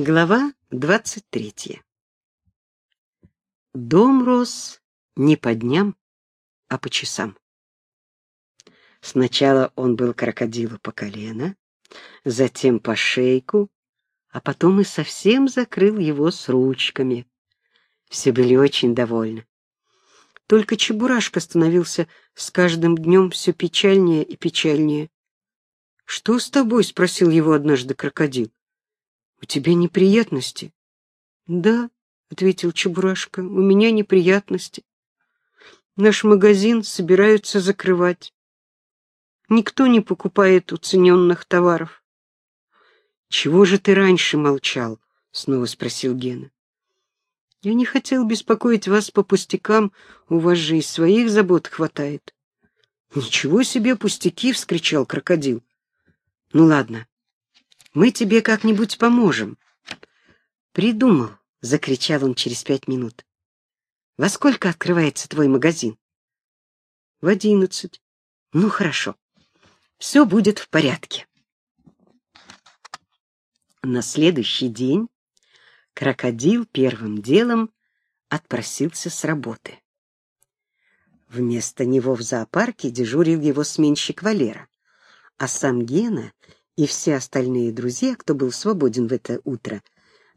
Глава двадцать третья. Дом рос не по дням, а по часам. Сначала он был крокодилу по колено, затем по шейку, а потом и совсем закрыл его с ручками. Все были очень довольны. Только Чебурашка становился с каждым днем все печальнее и печальнее. «Что с тобой?» — спросил его однажды крокодил. «У тебя неприятности?» «Да», — ответил Чебурашка, — «у меня неприятности. Наш магазин собираются закрывать. Никто не покупает уцененных товаров». «Чего же ты раньше молчал?» — снова спросил Гена. «Я не хотел беспокоить вас по пустякам, у вас же и своих забот хватает». «Ничего себе пустяки!» — вскричал крокодил. «Ну ладно, мы тебе как-нибудь поможем. Придумал, закричал он через пять минут. Во сколько открывается твой магазин? В одиннадцать. Ну хорошо. Все будет в порядке. На следующий день крокодил первым делом отпросился с работы. Вместо него в зоопарке дежурил его сменщик Валера, а сам Гена и все остальные друзья, кто был свободен в это утро,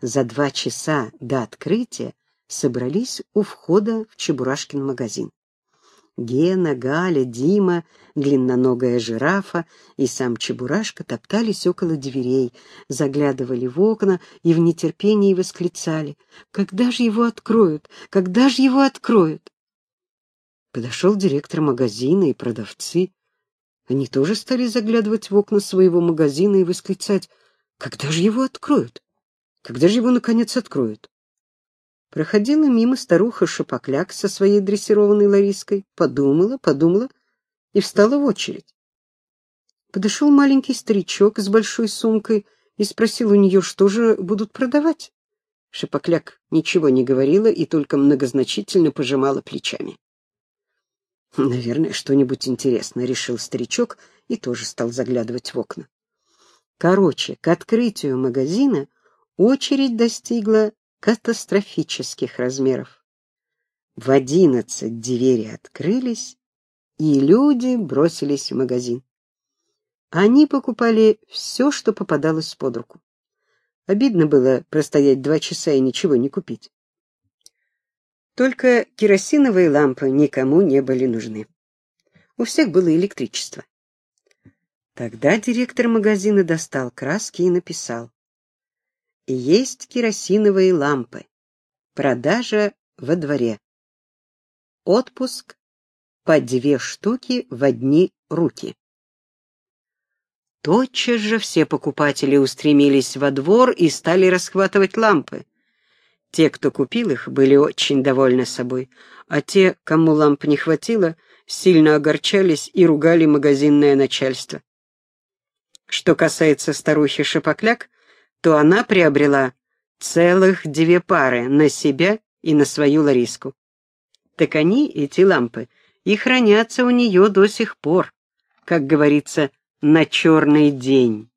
за два часа до открытия собрались у входа в Чебурашкин магазин. Гена, Галя, Дима, длинноногая жирафа и сам Чебурашка топтались около дверей, заглядывали в окна и в нетерпении восклицали «Когда же его откроют? Когда же его откроют?» Подошел директор магазина и продавцы. Они тоже стали заглядывать в окна своего магазина и восклицать, когда же его откроют? Когда же его, наконец, откроют? Проходила мимо старуха Шапокляк со своей дрессированной Лариской, подумала, подумала и встала в очередь. Подошел маленький старичок с большой сумкой и спросил у нее, что же будут продавать. Шапокляк ничего не говорила и только многозначительно пожимала плечами. Наверное, что-нибудь интересное, решил старичок и тоже стал заглядывать в окна. Короче, к открытию магазина очередь достигла катастрофических размеров. В одиннадцать двери открылись, и люди бросились в магазин. Они покупали все, что попадалось под руку. Обидно было простоять два часа и ничего не купить. Только керосиновые лампы никому не были нужны. У всех было электричество. Тогда директор магазина достал краски и написал. Есть керосиновые лампы. Продажа во дворе. Отпуск по две штуки в одни руки. Тотчас же все покупатели устремились во двор и стали расхватывать лампы. Те, кто купил их, были очень довольны собой, а те, кому ламп не хватило, сильно огорчались и ругали магазинное начальство. Что касается старухи Шапокляк, то она приобрела целых две пары на себя и на свою Лариску. Так они, эти лампы, и хранятся у нее до сих пор, как говорится, на черный день.